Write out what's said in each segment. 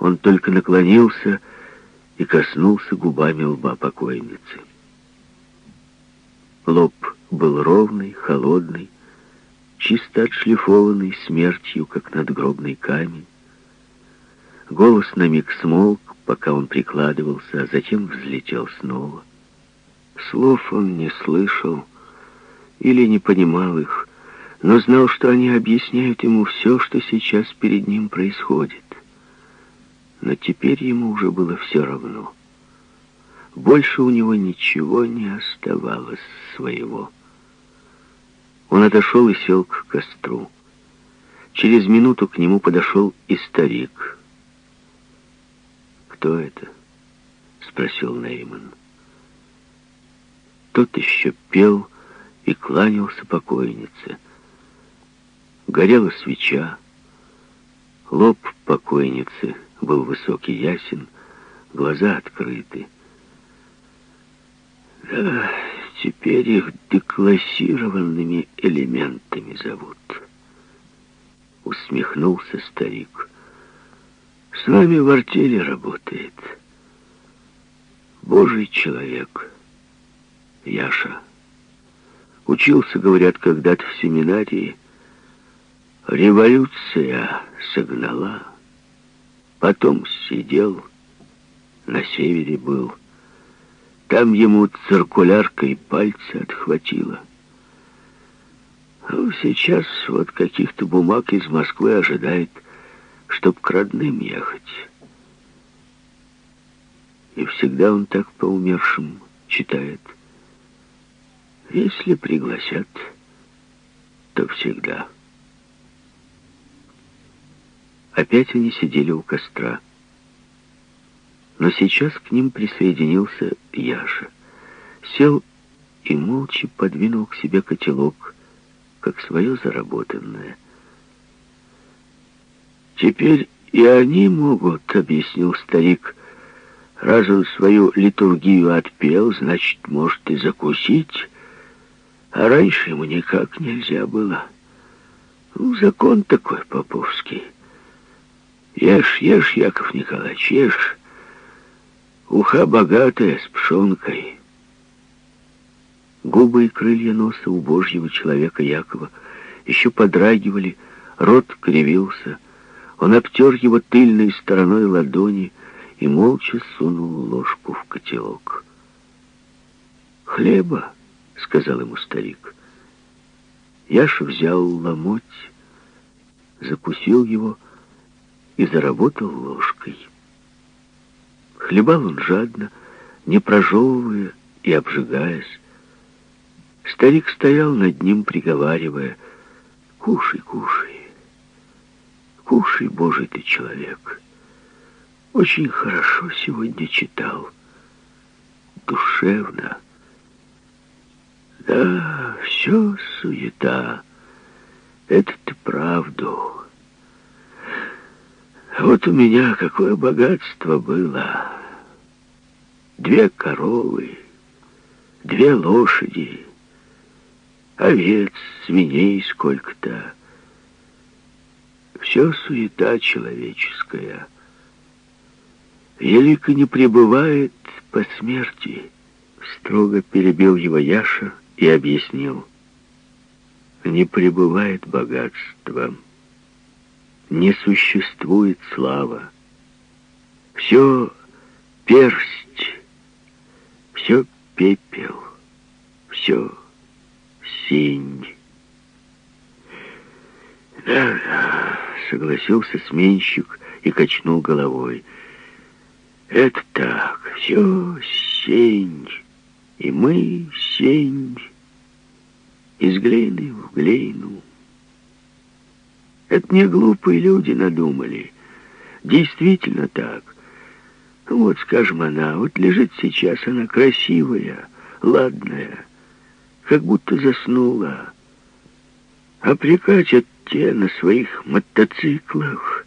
Он только наклонился и коснулся губами лба покойницы. Лоб был ровный, холодный, чисто отшлифованный смертью, как надгробный камень. Голос на миг смолк, пока он прикладывался, а затем взлетел снова. Слов он не слышал или не понимал их, но знал, что они объясняют ему все, что сейчас перед ним происходит. Но теперь ему уже было все равно. Больше у него ничего не оставалось своего. Он отошел и сел к костру. Через минуту к нему подошел и старик. «Кто это?» — спросил Нейман. Тот еще пел и кланялся покойнице. Горела свеча. Лоб покойницы был высокий, ясен, глаза открыты. Да, теперь их деклассированными элементами зовут. Усмехнулся старик. С нами в артели работает. Божий человек. Яша. Учился, говорят, когда-то в семинарии, Революция согнала. Потом сидел, на севере был. Там ему циркуляркой пальцы отхватило. А сейчас вот каких-то бумаг из Москвы ожидает, чтоб к родным ехать. И всегда он так по умершим читает. Если пригласят, то всегда. Опять они сидели у костра. Но сейчас к ним присоединился Яша. Сел и молча подвинул к себе котелок, как свое заработанное. «Теперь и они могут», — объяснил старик. «Раз он свою литургию отпел, значит, может и закусить, а раньше ему никак нельзя было. Ну, закон такой поповский». Ешь, ешь, Яков Николаевич, ешь. Уха богатая, с пшенкой. Губы и крылья носа у божьего человека Якова еще подрагивали, рот кривился. Он обтер его тыльной стороной ладони и молча сунул ложку в котелок. «Хлеба», — сказал ему старик. Яша взял ломоть, закусил его, и заработал ложкой. Хлебал он жадно, не прожевывая и обжигаясь. Старик стоял над ним, приговаривая, «Кушай, кушай, кушай, Божий ты человек. Очень хорошо сегодня читал, душевно. Да, все суета, это ты правду». Вот у меня какое богатство было. Две коровы, две лошади, овец, свиней сколько-то. Все суета человеческая. Елика не пребывает по смерти. Строго перебил его Яша и объяснил. Не пребывает богатством не существует слава. Все персть, все пепел, все синь. Да, да, согласился сменщик и качнул головой. Это так, все сень, и мы сень, из глины в глину. Это не глупые люди надумали. Действительно так. Вот, скажем, она, вот лежит сейчас, она красивая, ладная, как будто заснула. А прикатят те на своих мотоциклах,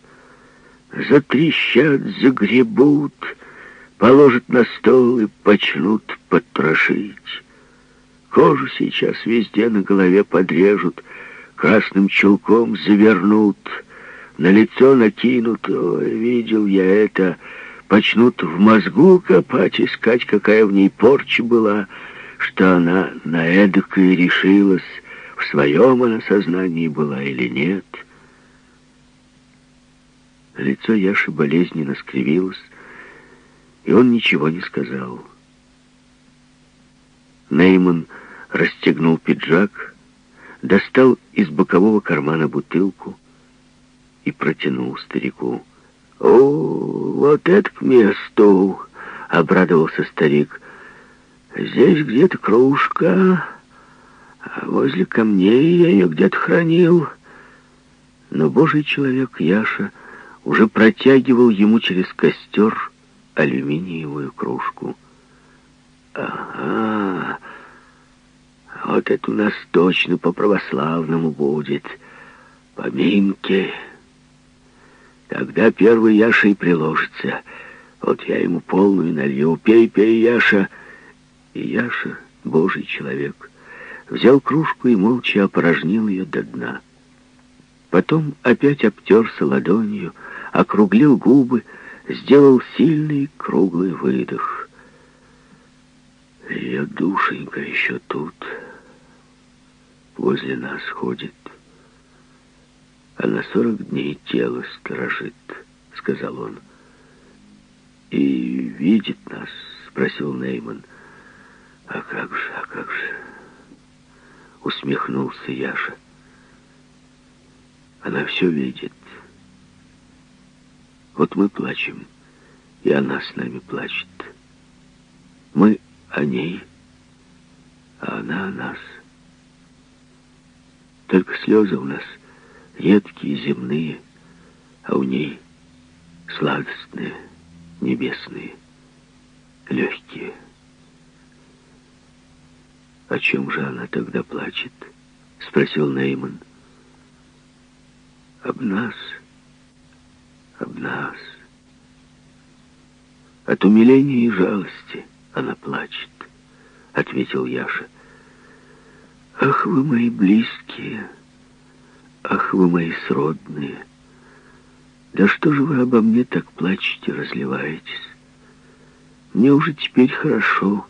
затрещат, загребут, положат на стол и почнут потрошить. Кожу сейчас везде на голове подрежут, красным чулком завернут, на лицо накинут. Ой, видел я это. Почнут в мозгу копать, искать, какая в ней порча была, что она на эдакое решилась, в своем она сознании была или нет. Лицо Яши болезненно скривилось, и он ничего не сказал. Нейман расстегнул пиджак, достал из бокового кармана бутылку и протянул старику. «О, вот это к месту!» — обрадовался старик. «Здесь где-то кружка, а возле камней я ее где-то хранил». Но божий человек Яша уже протягивал ему через костер алюминиевую кружку. «Ага, вот это у нас точно по-православному будет. Поминки. Тогда первый Яша и приложится. Вот я ему полную налью. Пей, пей, Яша!» И Яша, божий человек, взял кружку и молча опорожнил ее до дна. Потом опять обтерся ладонью, округлил губы, сделал сильный круглый выдох. Ее душенька еще тут, возле нас ходит. А на сорок дней тело сторожит, сказал он. И видит нас, спросил Нейман. А как же, а как же? Усмехнулся Яша. Она все видит. Вот мы плачем, и она с нами плачет. Мы о ней, а она о нас. Только слезы у нас едкие, земные, а у ней сладостные, небесные, легкие. «О чем же она тогда плачет?» — спросил Нейман. «Об нас, об нас. От умиления и жалости» она плачет, — ответил Яша. Ах, вы мои близкие, ах, вы мои сродные. Да что же вы обо мне так плачете, разливаетесь? Мне уже теперь хорошо.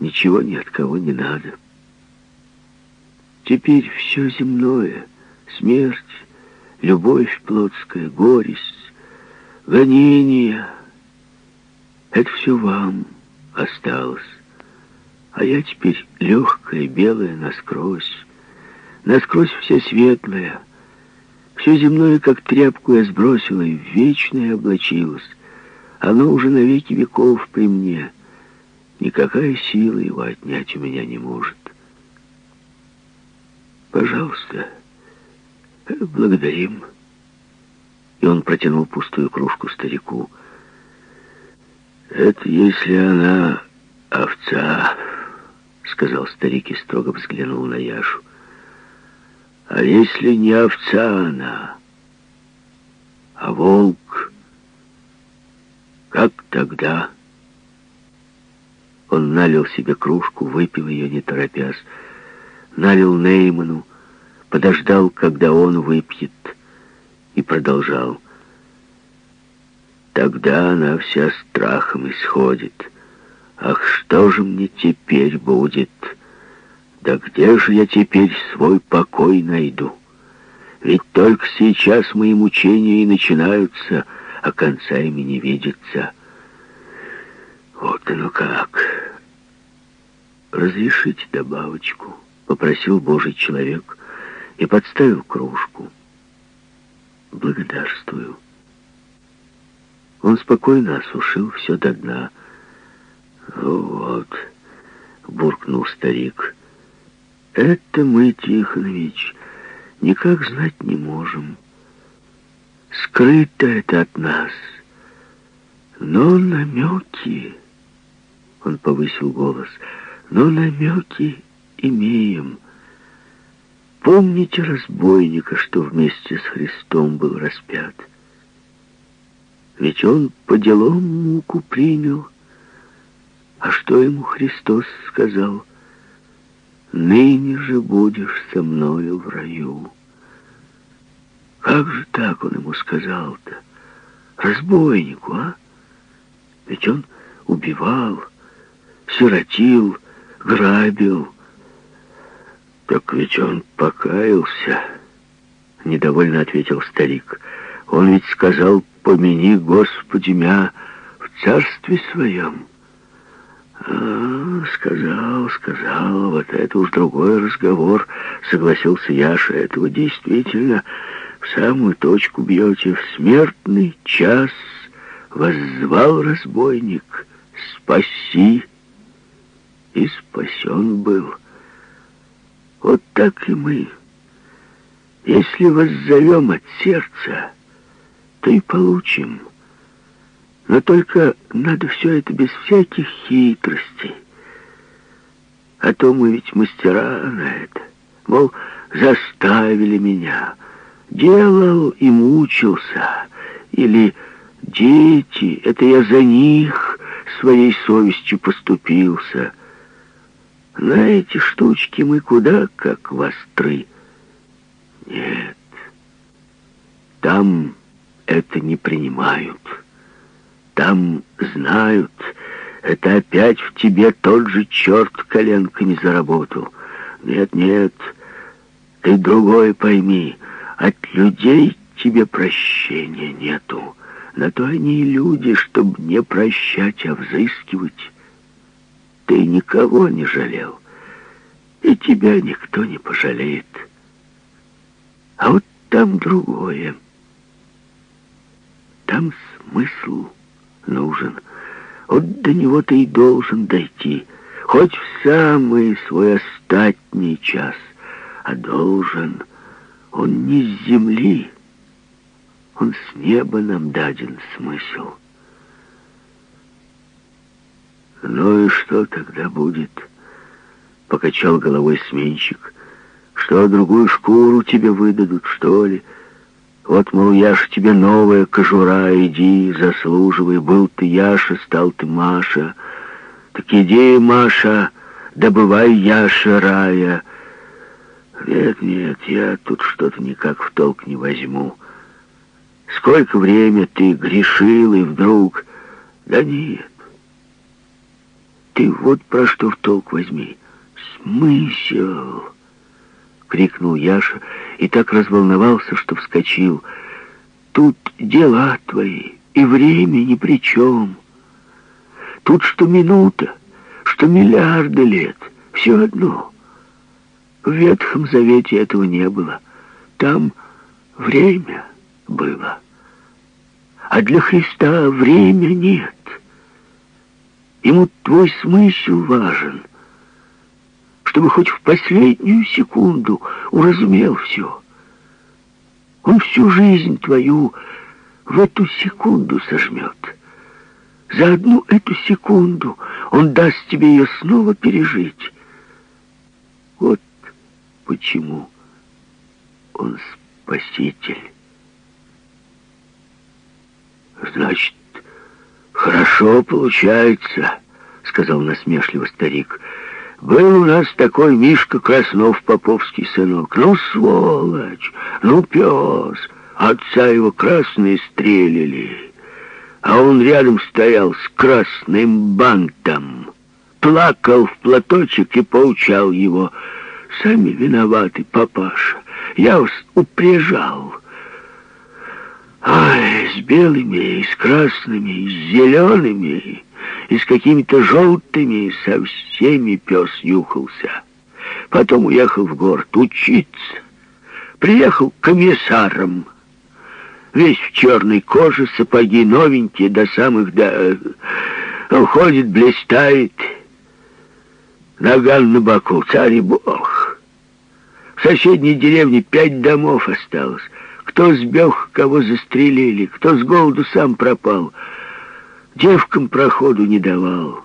Ничего ни от кого не надо. Теперь все земное, смерть, любовь плотская, горесть, гонения — это все вам осталось. А я теперь легкая, белая, насквозь. Насквозь вся светлая. Все земное, как тряпку, я сбросила и в вечное облачилась. Оно уже на веки веков при мне. Никакая сила его отнять у меня не может. Пожалуйста, благодарим. И он протянул пустую кружку старику. «Это если она овца», — сказал старик и строго взглянул на Яшу. «А если не овца она, а волк, как тогда?» Он налил себе кружку, выпил ее, не торопясь, налил Нейману, подождал, когда он выпьет, и продолжал — Тогда она вся страхом исходит. Ах, что же мне теперь будет? Да где же я теперь свой покой найду? Ведь только сейчас мои мучения и начинаются, а конца ими не видится. Вот оно как. «Разрешите добавочку», — попросил Божий человек и подставил кружку. «Благодарствую». Он спокойно осушил все до дна. «Вот», — буркнул старик, — «это мы, Тихонович, никак знать не можем. Скрыто это от нас. Но намеки...» Он повысил голос. «Но намеки имеем. Помните разбойника, что вместе с Христом был распят?» Ведь он по делам муку принял. А что ему Христос сказал? «Ныне же будешь со мною в раю». Как же так он ему сказал-то? Разбойнику, а? Ведь он убивал, сиротил, грабил. Так ведь он покаялся, недовольно ответил старик. Он ведь сказал, помяни, Господи, мя в царстве своем. А, сказал, сказал, вот это уж другой разговор, согласился Яша. Этого действительно в самую точку бьете. В смертный час воззвал разбойник. Спаси! И спасен был. Вот так и мы. Если воззовем от сердца, то и получим. Но только надо все это без всяких хитростей. А то мы ведь мастера на это. Мол, заставили меня. Делал и мучился. Или дети, это я за них своей совестью поступился. На эти штучки мы куда как востры. Нет, там это не принимают. Там знают, это опять в тебе тот же черт коленками заработал. Нет, нет, ты другое пойми. От людей тебе прощения нету. На то они и люди, чтобы не прощать, а взыскивать. Ты никого не жалел, и тебя никто не пожалеет. А вот там другое. Там смысл нужен. Вот до него ты и должен дойти, хоть в самый свой остатний час, а должен. Он не с земли, он с неба нам даден смысл. Ну и что тогда будет? Покачал головой сменщик. Что, другую шкуру тебе выдадут, что ли? — вот, мол, Яша, тебе новая кожура, иди, заслуживай. Был ты Яша, стал ты Маша. Так иди, Маша, добывай Яша рая. Нет, нет, я тут что-то никак в толк не возьму. Сколько время ты грешил, и вдруг... Да нет. Ты вот про что в толк возьми. Смысл... — крикнул Яша и так разволновался, что вскочил. «Тут дела твои, и время ни при чем. Тут что минута, что миллиарды лет, все одно. В Ветхом Завете этого не было. Там время было. А для Христа время нет. Ему твой смысл важен — чтобы хоть в последнюю секунду уразумел все. Он всю жизнь твою в эту секунду сожмет. За одну эту секунду он даст тебе ее снова пережить. Вот почему он спаситель. Значит, хорошо получается, сказал насмешливо старик. Был у нас такой Мишка Краснов, поповский сынок. Ну, сволочь, ну, пес. Отца его красные стрелили. А он рядом стоял с красным бантом. Плакал в платочек и поучал его. Сами виноваты, папаша. Я вас упряжал. Ай, с белыми, и с красными, и с зелеными и с какими-то желтыми со всеми пес юхался. Потом уехал в город учиться. Приехал комиссаром. Весь в черной коже, сапоги новенькие, до самых, до... Уходит, блистает. Наган на боку, царь и бог. В соседней деревне пять домов осталось. Кто сбег, кого застрелили, кто с голоду сам пропал — Девкам проходу не давал.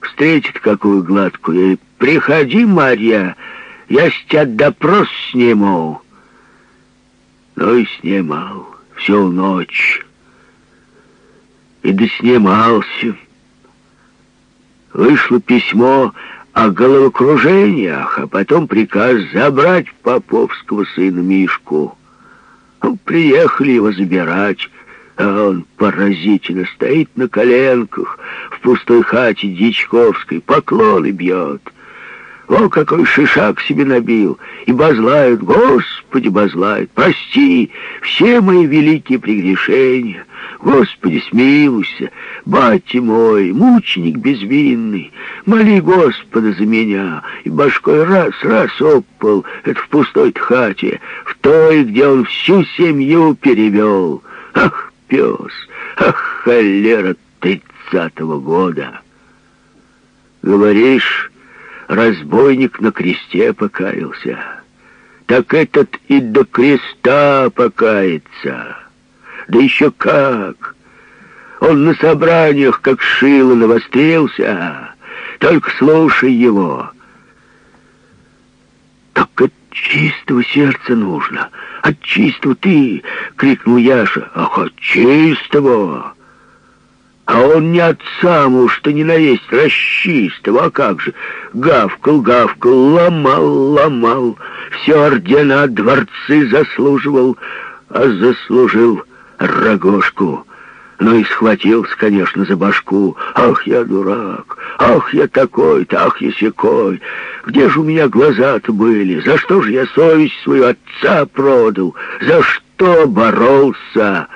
Встретит какую гладкую, и приходи, Марья, я с тебя допрос сниму. Ну и снимал всю ночь. И доснимался. Вышло письмо о головокружениях, а потом приказ забрать поповского сына Мишку. Ну, приехали его забирать, а он поразительно стоит на коленках в пустой хате Дичковской, поклоны бьет. О, какой шишак себе набил! И базлает, Господи, базлает, прости все мои великие прегрешения. Господи, смилуйся, батя мой, мученик безвинный, моли Господа за меня. И башкой раз-раз опал, это в пустой хате, в той, где он всю семью перевел. Ах, пес, ах, холера тридцатого года! Говоришь, разбойник на кресте покаялся. Так этот и до креста покается. Да еще как! Он на собраниях, как шило, навострился. Только слушай его. Чистого сердца нужно. От чистого ты, крикнул Яша. Ах, от чистого! А он не от самого, что ни на есть расчистого, а как же, гавкал, гавкал, ломал, ломал, все ордена, дворцы заслуживал, а заслужил рогожку. Ну и схватился, конечно, за башку. Ах, я дурак, ах, я такой-то, ах, я секой. Где же у меня глаза-то были? За что же я совесть свою отца продал? За что боролся?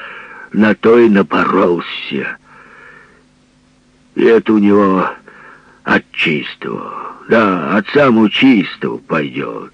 На то и напоролся. И это у него от чистого. Да, от самого чистого пойдет.